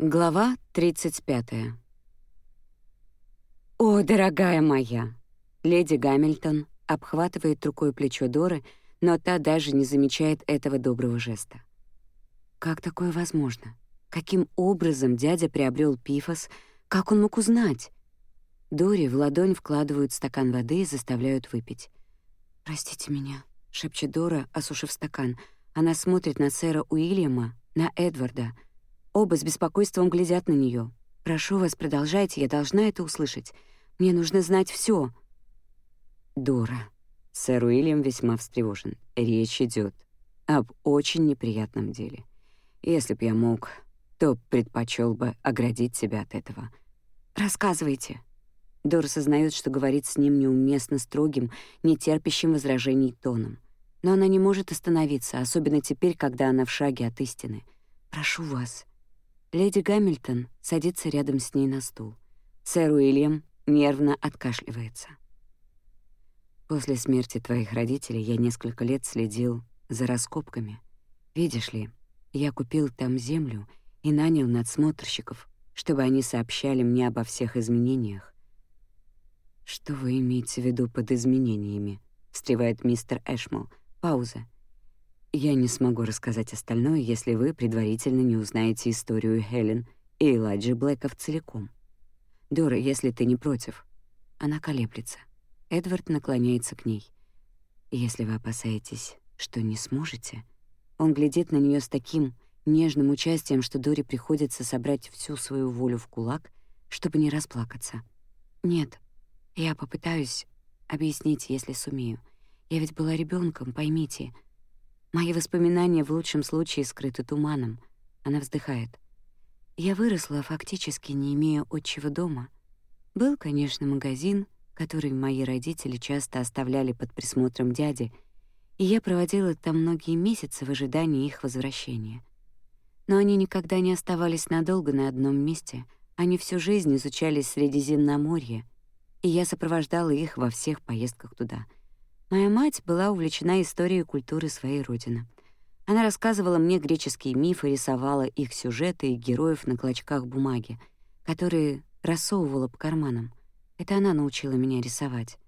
Глава 35. «О, дорогая моя!» Леди Гамильтон обхватывает рукой плечо Доры, но та даже не замечает этого доброго жеста. Как такое возможно? Каким образом дядя приобрел пифос? Как он мог узнать? Дори в ладонь вкладывают стакан воды и заставляют выпить. «Простите меня», — шепчет Дора, осушив стакан. Она смотрит на сэра Уильяма, на Эдварда — Оба с беспокойством глядят на нее. «Прошу вас, продолжайте, я должна это услышать. Мне нужно знать все. «Дора». Сэр Уильям весьма встревожен. Речь идет об очень неприятном деле. Если б я мог, то предпочел бы оградить себя от этого. «Рассказывайте». Дора сознает, что говорит с ним неуместно строгим, нетерпящим возражений тоном. Но она не может остановиться, особенно теперь, когда она в шаге от истины. «Прошу вас, Леди Гамильтон садится рядом с ней на стул. Сэр Уильям нервно откашливается. После смерти твоих родителей я несколько лет следил за раскопками. Видишь ли, я купил там землю и нанял надсмотрщиков, чтобы они сообщали мне обо всех изменениях. «Что вы имеете в виду под изменениями?» — встревает мистер Эшмол. Пауза. Я не смогу рассказать остальное, если вы предварительно не узнаете историю Хелен и Эладжи Блэков целиком. Дора, если ты не против. Она колеблется. Эдвард наклоняется к ней. Если вы опасаетесь, что не сможете, он глядит на нее с таким нежным участием, что Доре приходится собрать всю свою волю в кулак, чтобы не расплакаться. Нет, я попытаюсь объяснить, если сумею. Я ведь была ребенком, поймите — Мои воспоминания в лучшем случае скрыты туманом. Она вздыхает. Я выросла, фактически не имея отчего дома. Был, конечно, магазин, который мои родители часто оставляли под присмотром дяди, и я проводила там многие месяцы в ожидании их возвращения. Но они никогда не оставались надолго на одном месте. Они всю жизнь изучали Средиземноморье, и я сопровождала их во всех поездках туда — Моя мать была увлечена историей культуры своей родины. Она рассказывала мне греческие мифы, рисовала их сюжеты и героев на клочках бумаги, которые рассовывала по карманам. Это она научила меня рисовать.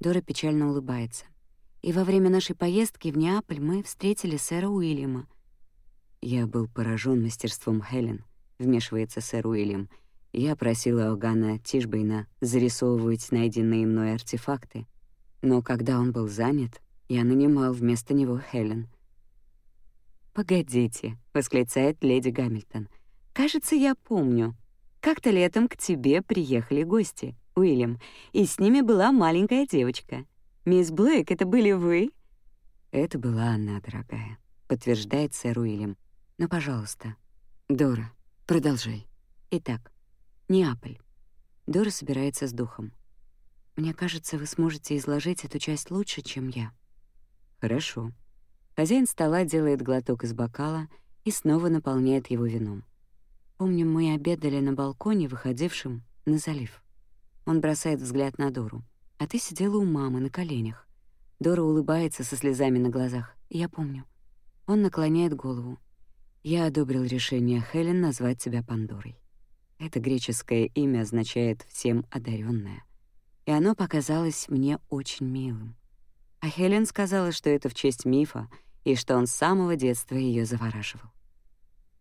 Дора печально улыбается. И во время нашей поездки в Неаполь мы встретили сэра Уильяма. Я был поражен мастерством Хелен, вмешивается сэр Уильям. Я просила Огана Тишбейна зарисовывать найденные мной артефакты, но когда он был занят, я нанимал вместо него Хелен. «Погодите», — восклицает леди Гамильтон. «Кажется, я помню. Как-то летом к тебе приехали гости, Уильям, и с ними была маленькая девочка. Мисс Блэк, это были вы?» «Это была она, дорогая», — подтверждает сэр Уильям. «Но, пожалуйста, Дора, продолжай. Итак, Неаполь». Дора собирается с духом. Мне кажется, вы сможете изложить эту часть лучше, чем я. Хорошо. Хозяин стола делает глоток из бокала и снова наполняет его вином. Помню, мы обедали на балконе, выходившем на залив. Он бросает взгляд на Дору. А ты сидела у мамы на коленях. Дора улыбается со слезами на глазах. Я помню. Он наклоняет голову. Я одобрил решение Хелен назвать себя Пандорой. Это греческое имя означает «всем одаренная и оно показалось мне очень милым. А Хелен сказала, что это в честь мифа и что он с самого детства ее завораживал.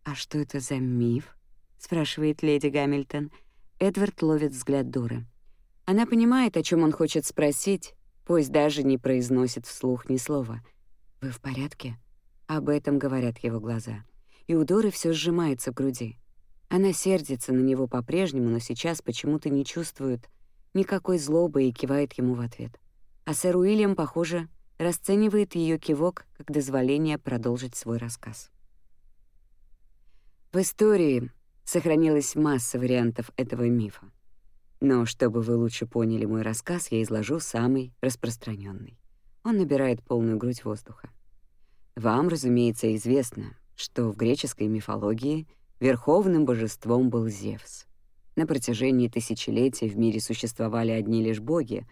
«А что это за миф?» — спрашивает леди Гамильтон. Эдвард ловит взгляд Доры. Она понимает, о чем он хочет спросить, пусть даже не произносит вслух ни слова. «Вы в порядке?» Об этом говорят его глаза. И у Доры все сжимается в груди. Она сердится на него по-прежнему, но сейчас почему-то не чувствует никакой злобы и кивает ему в ответ. А сэр Уильям, похоже, расценивает ее кивок как дозволение продолжить свой рассказ. В истории сохранилась масса вариантов этого мифа. Но чтобы вы лучше поняли мой рассказ, я изложу самый распространенный. Он набирает полную грудь воздуха. Вам, разумеется, известно, что в греческой мифологии верховным божеством был Зевс — на протяжении тысячелетий в мире существовали одни лишь боги,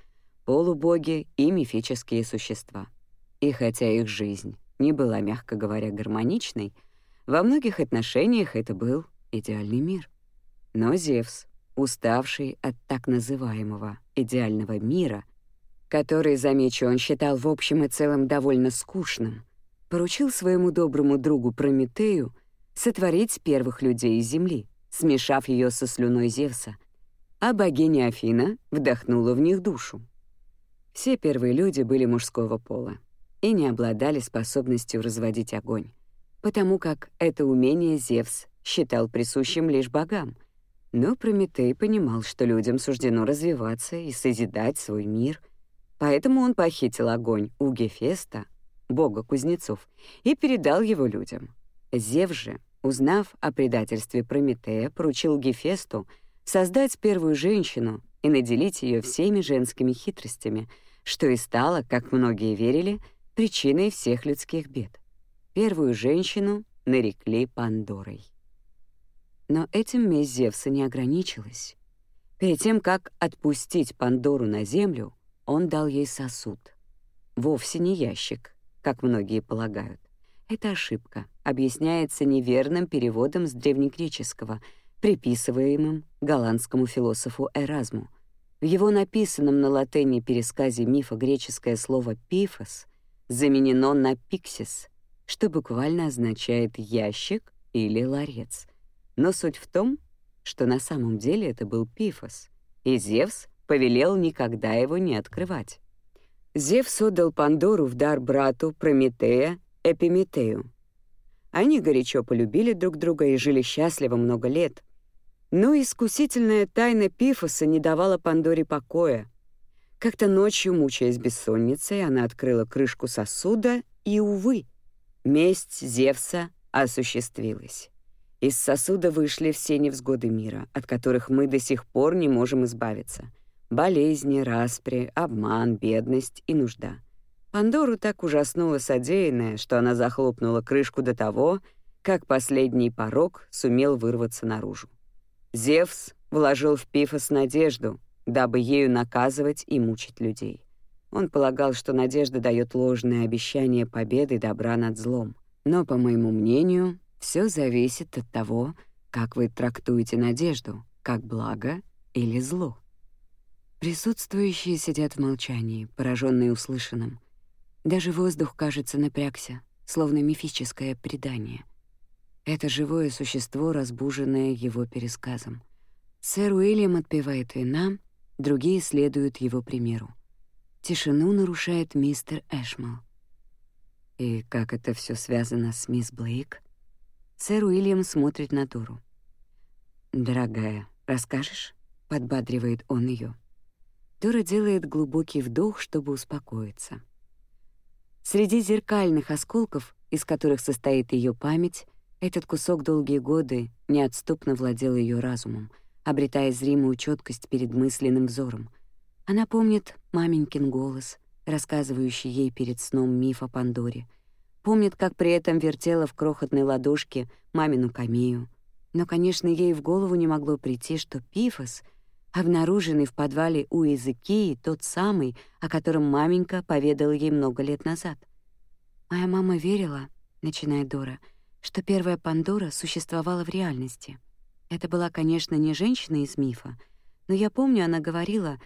полубоги и мифические существа. И хотя их жизнь не была, мягко говоря, гармоничной, во многих отношениях это был идеальный мир. Но Зевс, уставший от так называемого идеального мира, который, замечу, он считал в общем и целом довольно скучным, поручил своему доброму другу Прометею сотворить первых людей из земли, смешав ее со слюной Зевса, а богиня Афина вдохнула в них душу. Все первые люди были мужского пола и не обладали способностью разводить огонь, потому как это умение Зевс считал присущим лишь богам. Но Прометей понимал, что людям суждено развиваться и созидать свой мир, поэтому он похитил огонь у Гефеста, бога кузнецов, и передал его людям. Зевс же, узнав о предательстве Прометея, поручил Гефесту создать первую женщину и наделить ее всеми женскими хитростями, что и стало, как многие верили, причиной всех людских бед. Первую женщину нарекли Пандорой. Но этим месть Зевса не ограничилась. Перед тем, как отпустить Пандору на землю, он дал ей сосуд. Вовсе не ящик, как многие полагают. Это ошибка объясняется неверным переводом с древнегреческого, приписываемым голландскому философу Эразму. В его написанном на латыни пересказе мифа греческое слово «пифос» заменено на «пиксис», что буквально означает «ящик» или «ларец». Но суть в том, что на самом деле это был Пифос, и Зевс повелел никогда его не открывать. Зевс отдал Пандору в дар брату Прометея Эпиметею. Они горячо полюбили друг друга и жили счастливо много лет. Но искусительная тайна Пифоса не давала Пандоре покоя. Как-то ночью, мучаясь бессонницей, она открыла крышку сосуда, и, увы, месть Зевса осуществилась. Из сосуда вышли все невзгоды мира, от которых мы до сих пор не можем избавиться. Болезни, распри, обман, бедность и нужда. Пандору так ужаснуло содеянное, что она захлопнула крышку до того, как последний порог сумел вырваться наружу. Зевс вложил в Пифос надежду, дабы ею наказывать и мучить людей. Он полагал, что надежда дает ложное обещание победы добра над злом. Но, по моему мнению, все зависит от того, как вы трактуете надежду, как благо или зло. Присутствующие сидят в молчании, пораженные услышанным. Даже воздух, кажется, напрягся, словно мифическое предание. Это живое существо, разбуженное его пересказом. Сэр Уильям отпивает вина, другие следуют его примеру. Тишину нарушает мистер Эшмал. И как это все связано с мисс Блейк? Сэр Уильям смотрит на Дору. «Дорогая, расскажешь?» — подбадривает он ее. Дора делает глубокий вдох, чтобы успокоиться. Среди зеркальных осколков, из которых состоит ее память, этот кусок долгие годы неотступно владел ее разумом, обретая зримую четкость перед мысленным взором. Она помнит маменькин голос, рассказывающий ей перед сном миф о Пандоре — Помнит, как при этом вертела в крохотной ладошке мамину камею. Но, конечно, ей в голову не могло прийти, что Пифос, обнаруженный в подвале у Изыкии, тот самый, о котором маменька поведала ей много лет назад. «Моя мама верила, — начинает Дора, — что первая Пандора существовала в реальности. Это была, конечно, не женщина из мифа, но я помню, она говорила,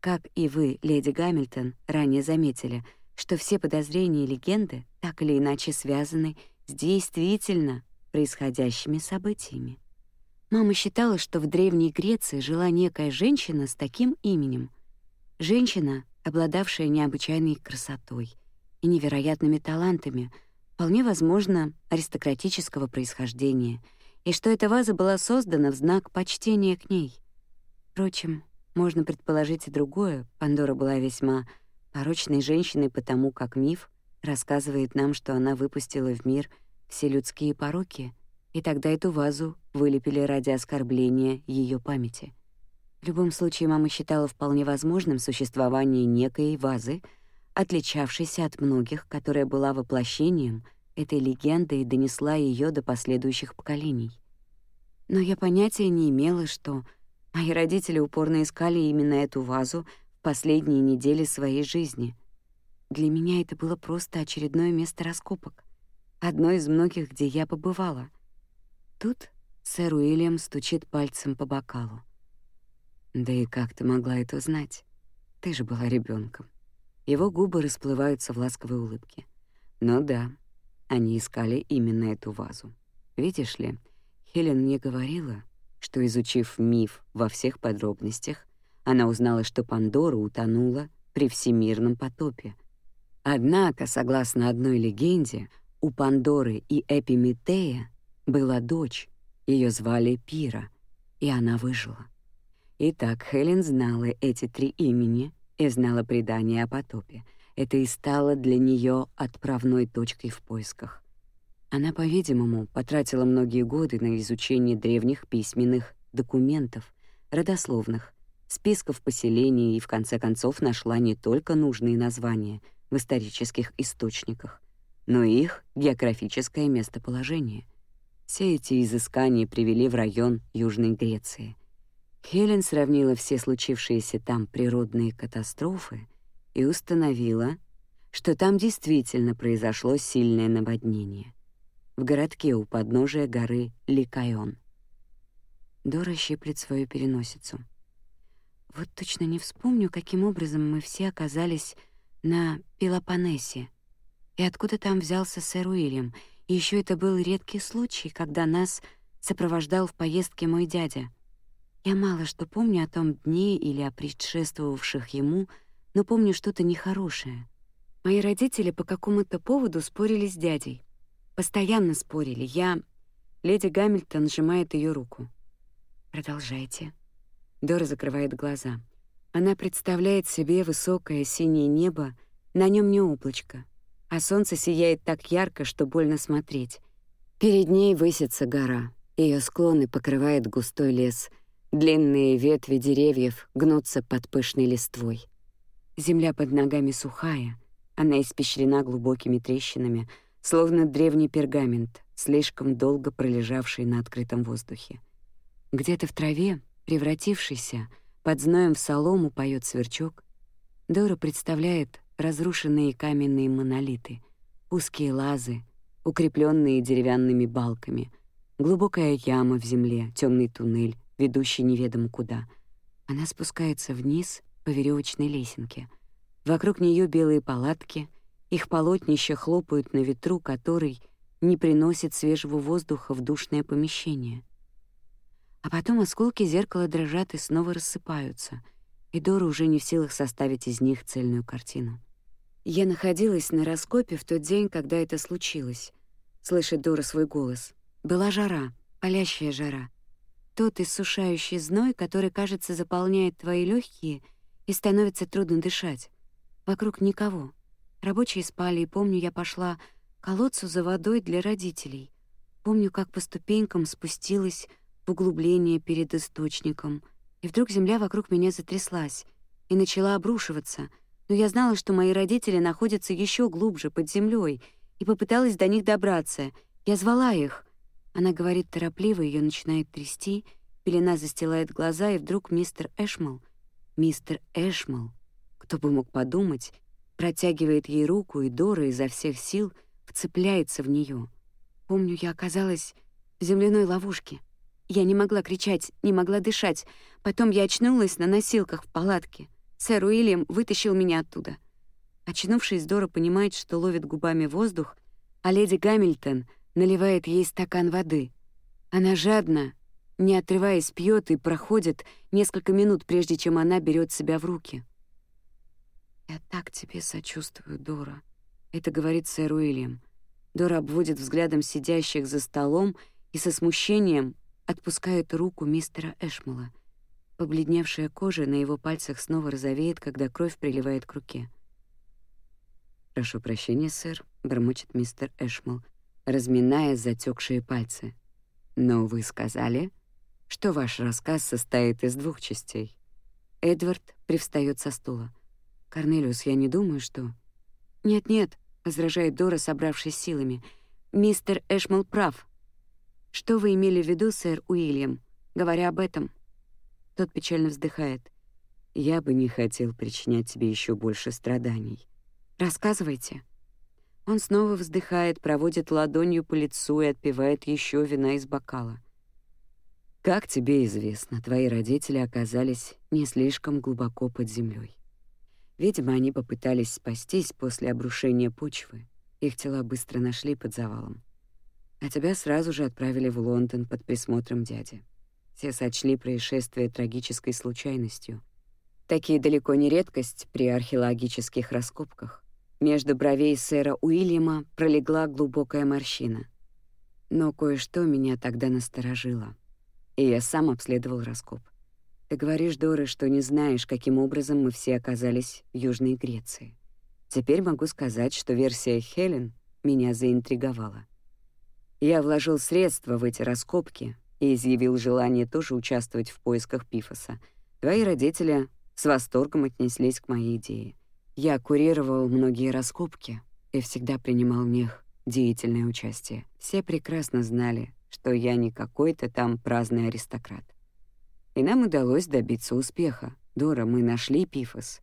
как и вы, леди Гамильтон, ранее заметили — что все подозрения и легенды так или иначе связаны с действительно происходящими событиями. Мама считала, что в Древней Греции жила некая женщина с таким именем. Женщина, обладавшая необычайной красотой и невероятными талантами, вполне возможно, аристократического происхождения, и что эта ваза была создана в знак почтения к ней. Впрочем, можно предположить и другое. Пандора была весьма порочной женщиной потому, как миф рассказывает нам, что она выпустила в мир все людские пороки, и тогда эту вазу вылепили ради оскорбления ее памяти. В любом случае, мама считала вполне возможным существование некой вазы, отличавшейся от многих, которая была воплощением этой легенды и донесла ее до последующих поколений. Но я понятия не имела, что мои родители упорно искали именно эту вазу последние недели своей жизни. Для меня это было просто очередное место раскопок, одно из многих, где я побывала. Тут Сэр Уильям стучит пальцем по бокалу. «Да и как ты могла это узнать? Ты же была ребенком. Его губы расплываются в ласковой улыбке. «Ну да, они искали именно эту вазу. Видишь ли, Хелен мне говорила, что, изучив миф во всех подробностях, она узнала, что Пандора утонула при всемирном потопе. Однако, согласно одной легенде, у Пандоры и Эпиметея была дочь, ее звали Пира, и она выжила. Итак, Хелен знала эти три имени и знала предание о потопе. Это и стало для нее отправной точкой в поисках. Она, по-видимому, потратила многие годы на изучение древних письменных документов, родословных, списков поселений и в конце концов нашла не только нужные названия в исторических источниках, но и их географическое местоположение. Все эти изыскания привели в район Южной Греции. Хелен сравнила все случившиеся там природные катастрофы и установила, что там действительно произошло сильное наводнение в городке у подножия горы Ликайон. Дора щиплет свою переносицу. Вот точно не вспомню, каким образом мы все оказались на Пелопоннесе. И откуда там взялся сэр Уильям. И еще это был редкий случай, когда нас сопровождал в поездке мой дядя. Я мало что помню о том дне или о предшествовавших ему, но помню что-то нехорошее. Мои родители по какому-то поводу спорили с дядей. Постоянно спорили. Я... Леди Гамильтон сжимает ее руку. Продолжайте. Дора закрывает глаза. Она представляет себе высокое синее небо, на нем не облачко, а солнце сияет так ярко, что больно смотреть. Перед ней высится гора. Ее склоны покрывает густой лес. Длинные ветви деревьев гнутся под пышной листвой. Земля под ногами сухая, она испещрена глубокими трещинами — словно древний пергамент, слишком долго пролежавший на открытом воздухе. Где-то в траве, превратившийся, под зноем в солому поет сверчок. Дора представляет разрушенные каменные монолиты, узкие лазы, укрепленные деревянными балками, глубокая яма в земле, темный туннель, ведущий неведомо куда. Она спускается вниз по веревочной лесенке. Вокруг нее белые палатки — их полотнища хлопают на ветру, который не приносит свежего воздуха в душное помещение. А потом осколки зеркала дрожат и снова рассыпаются, и Дора уже не в силах составить из них цельную картину. «Я находилась на раскопе в тот день, когда это случилось», — слышит Дора свой голос. «Была жара, палящая жара. Тот иссушающий зной, который, кажется, заполняет твои легкие и становится трудно дышать. Вокруг никого, Рабочие спали, и помню, я пошла к колодцу за водой для родителей. Помню, как по ступенькам спустилась в углубление перед источником, и вдруг земля вокруг меня затряслась и начала обрушиваться, но я знала, что мои родители находятся еще глубже, под землей, и попыталась до них добраться. Я звала их. Она говорит торопливо, ее начинает трясти, пелена застилает глаза, и вдруг мистер Эшмал, мистер Эшмал, кто бы мог подумать, протягивает ей руку, и Дора изо всех сил вцепляется в нее. Помню, я оказалась в земляной ловушке. Я не могла кричать, не могла дышать. Потом я очнулась на носилках в палатке. Сэр Уильям вытащил меня оттуда. Очнувшись, Дора понимает, что ловит губами воздух, а леди Гамильтон наливает ей стакан воды. Она жадно, не отрываясь, пьет и проходит несколько минут, прежде чем она берет себя в руки. «Я так тебе сочувствую, Дора», — это говорит сэр Уильям. Дора обводит взглядом сидящих за столом и со смущением отпускает руку мистера Эшмала. Побледневшая кожа на его пальцах снова розовеет, когда кровь приливает к руке. «Прошу прощения, сэр», — бормочет мистер Эшмал, разминая затекшие пальцы. «Но вы сказали, что ваш рассказ состоит из двух частей». Эдвард привстает со стула. «Корнелиус, я не думаю, что...» «Нет-нет», — возражает Дора, собравшись силами. «Мистер Эшмал прав. Что вы имели в виду, сэр Уильям, говоря об этом?» Тот печально вздыхает. «Я бы не хотел причинять тебе еще больше страданий. Рассказывайте». Он снова вздыхает, проводит ладонью по лицу и отпивает еще вина из бокала. Как тебе известно, твои родители оказались не слишком глубоко под землей. Видимо, они попытались спастись после обрушения почвы. Их тела быстро нашли под завалом. А тебя сразу же отправили в Лондон под присмотром дяди. Все сочли происшествие трагической случайностью. Такие далеко не редкость при археологических раскопках. Между бровей сэра Уильяма пролегла глубокая морщина. Но кое-что меня тогда насторожило и я сам обследовал раскоп. Ты говоришь, Дора, что не знаешь, каким образом мы все оказались в Южной Греции. Теперь могу сказать, что версия Хелен меня заинтриговала. Я вложил средства в эти раскопки и изъявил желание тоже участвовать в поисках Пифоса. Твои родители с восторгом отнеслись к моей идее. Я курировал многие раскопки и всегда принимал в них деятельное участие. Все прекрасно знали, что я не какой-то там праздный аристократ. И нам удалось добиться успеха. Дора, мы нашли Пифос.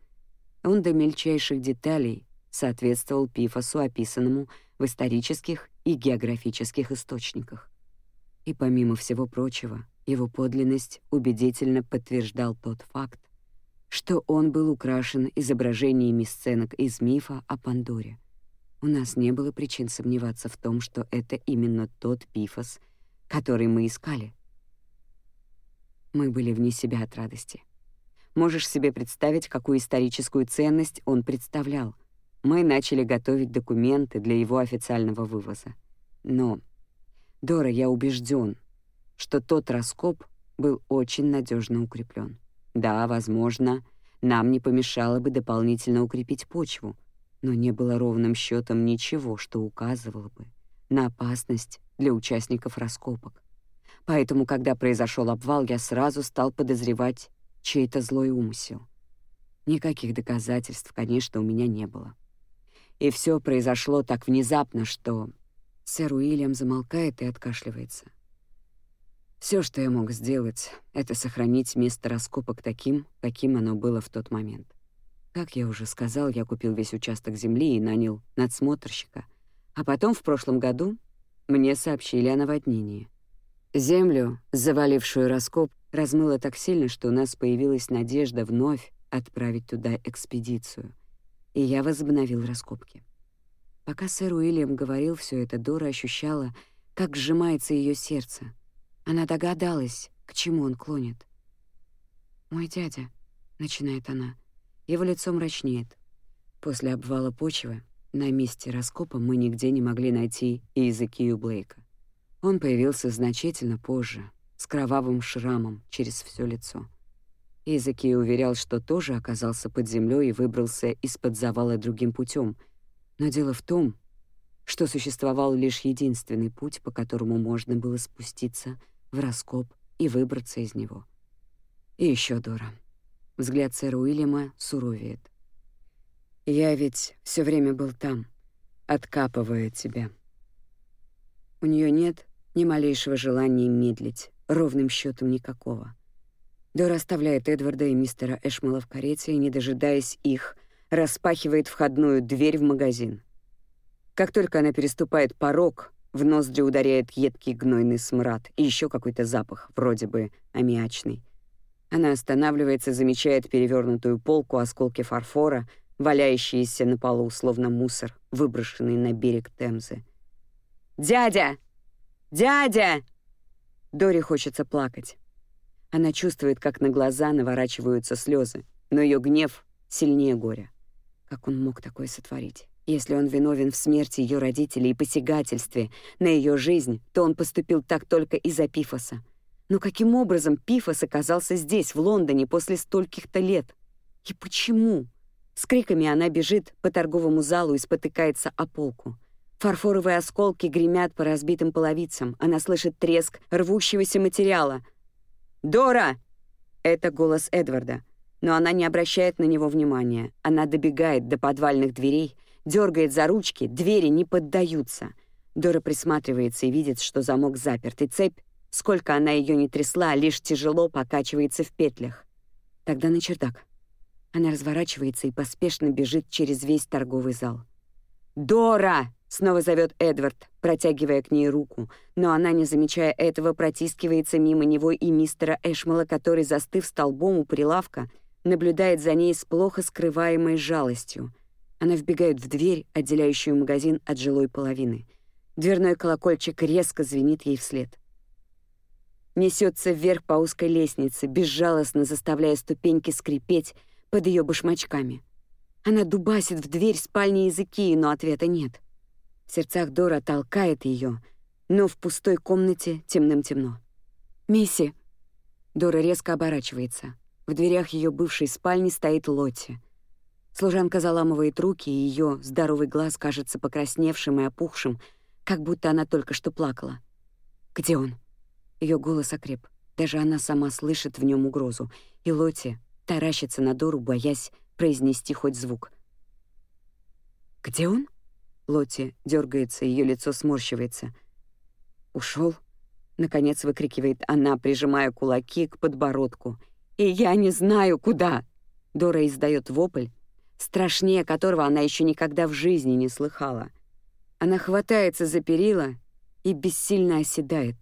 Он до мельчайших деталей соответствовал Пифосу, описанному в исторических и географических источниках. И помимо всего прочего, его подлинность убедительно подтверждал тот факт, что он был украшен изображениями сценок из мифа о Пандоре. У нас не было причин сомневаться в том, что это именно тот Пифос, который мы искали. Мы были вне себя от радости. Можешь себе представить, какую историческую ценность он представлял. Мы начали готовить документы для его официального вывоза. Но, Дора, я убежден, что тот раскоп был очень надежно укреплен. Да, возможно, нам не помешало бы дополнительно укрепить почву, но не было ровным счетом ничего, что указывало бы на опасность для участников раскопок. Поэтому, когда произошел обвал, я сразу стал подозревать чей-то злой умысел. Никаких доказательств, конечно, у меня не было. И все произошло так внезапно, что сэр Уильям замолкает и откашливается. Все, что я мог сделать, это сохранить место раскопок таким, каким оно было в тот момент. Как я уже сказал, я купил весь участок земли и нанял надсмотрщика. А потом в прошлом году мне сообщили о наводнении. Землю, завалившую раскоп, размыло так сильно, что у нас появилась надежда вновь отправить туда экспедицию. И я возобновил раскопки. Пока сэр Уильям говорил все это, Дора ощущала, как сжимается ее сердце. Она догадалась, к чему он клонит. «Мой дядя», — начинает она, — его лицо мрачнеет. После обвала почвы на месте раскопа мы нигде не могли найти Иезекию Блейка. Он появился значительно позже, с кровавым шрамом через все лицо. Иезекий уверял, что тоже оказался под землей и выбрался из-под завала другим путем. Но дело в том, что существовал лишь единственный путь, по которому можно было спуститься в раскоп и выбраться из него. И еще Дора. Взгляд сэра Уильяма суровеет. Я ведь все время был там, откапывая тебя. У нее нет ни малейшего желания медлить, ровным счетом никакого. Дора оставляет Эдварда и мистера Эшмала в карете и, не дожидаясь их, распахивает входную дверь в магазин. Как только она переступает порог, в ноздри ударяет едкий гнойный смрад и еще какой-то запах, вроде бы аммиачный. Она останавливается, замечает перевернутую полку, осколки фарфора — валяющиеся на полу, словно мусор, выброшенный на берег Темзы. «Дядя! Дядя!» Дори хочется плакать. Она чувствует, как на глаза наворачиваются слезы, но ее гнев сильнее горя. Как он мог такое сотворить? Если он виновен в смерти ее родителей и посягательстве на ее жизнь, то он поступил так только из-за Пифоса. Но каким образом Пифос оказался здесь, в Лондоне, после стольких-то лет? И почему? С криками она бежит по торговому залу и спотыкается о полку. Фарфоровые осколки гремят по разбитым половицам. Она слышит треск рвущегося материала. «Дора!» — это голос Эдварда. Но она не обращает на него внимания. Она добегает до подвальных дверей, дергает за ручки, двери не поддаются. Дора присматривается и видит, что замок заперт, и цепь, сколько она ее не трясла, лишь тяжело покачивается в петлях. Тогда на чердак. Она разворачивается и поспешно бежит через весь торговый зал. «Дора!» Снова зовет Эдвард, протягивая к ней руку, но она, не замечая этого, протискивается мимо него и мистера Эшмала, который, застыв столбом у прилавка, наблюдает за ней с плохо скрываемой жалостью. Она вбегает в дверь, отделяющую магазин от жилой половины. Дверной колокольчик резко звенит ей вслед. Несется вверх по узкой лестнице, безжалостно заставляя ступеньки скрипеть под ее башмачками. Она дубасит в дверь спальни языки, но ответа нет — в сердцах Дора толкает ее, но в пустой комнате темным-темно. «Мисси!» Дора резко оборачивается. В дверях ее бывшей спальни стоит Лотти. Служанка заламывает руки, и ее здоровый глаз кажется покрасневшим и опухшим, как будто она только что плакала. «Где он?» Ее голос окреп. Даже она сама слышит в нем угрозу, и Лотти таращится на Дору, боясь произнести хоть звук. «Где он?» Лотти дергается, ее лицо сморщивается. Ушел? наконец выкрикивает она, прижимая кулаки к подбородку. «И я не знаю, куда!» Дора издает вопль, страшнее которого она еще никогда в жизни не слыхала. Она хватается за перила и бессильно оседает.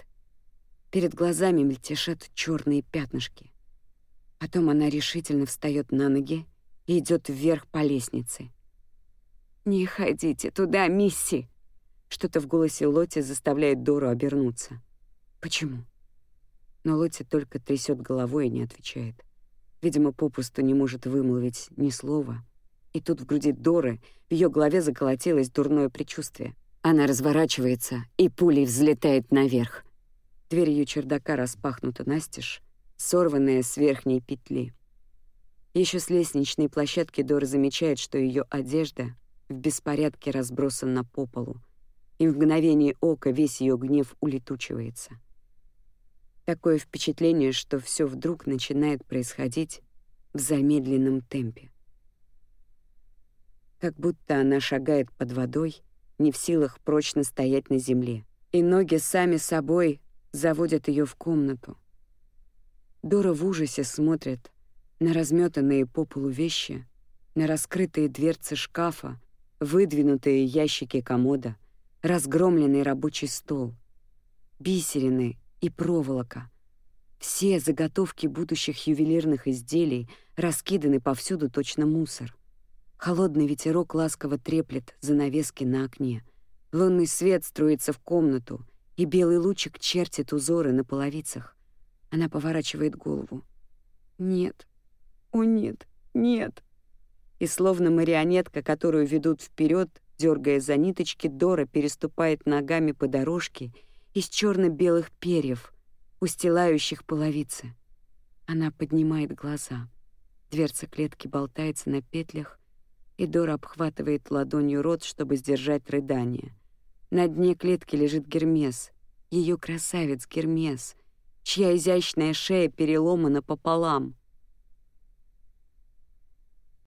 Перед глазами мельтешат черные пятнышки. Потом она решительно встает на ноги и идет вверх по лестнице. «Не ходите туда, мисси!» Что-то в голосе Лоти заставляет Дору обернуться. «Почему?» Но Лоти только трясет головой и не отвечает. Видимо, попусту не может вымолвить ни слова. И тут в груди Доры в ее голове заколотилось дурное предчувствие. Она разворачивается и пулей взлетает наверх. Дверь ее чердака распахнута настежь, сорванная с верхней петли. Еще с лестничной площадки Дора замечает, что ее одежда в беспорядке разбросана по полу, и в мгновение ока весь ее гнев улетучивается. Такое впечатление, что все вдруг начинает происходить в замедленном темпе. Как будто она шагает под водой, не в силах прочно стоять на земле, и ноги сами собой заводят ее в комнату. Дора в ужасе смотрит на разметанные по полу вещи, на раскрытые дверцы шкафа, выдвинутые ящики комода, разгромленный рабочий стол, бисерины и проволока. Все заготовки будущих ювелирных изделий раскиданы повсюду точно мусор. Холодный ветерок ласково треплет занавески на окне. Лунный свет струится в комнату, и белый лучик чертит узоры на половицах. Она поворачивает голову. «Нет, о нет, нет!» и словно марионетка, которую ведут вперед, дергая за ниточки, Дора переступает ногами по дорожке из черно белых перьев, устилающих половицы. Она поднимает глаза. Дверца клетки болтается на петлях, и Дора обхватывает ладонью рот, чтобы сдержать рыдание. На дне клетки лежит Гермес, ее красавец Гермес, чья изящная шея переломана пополам —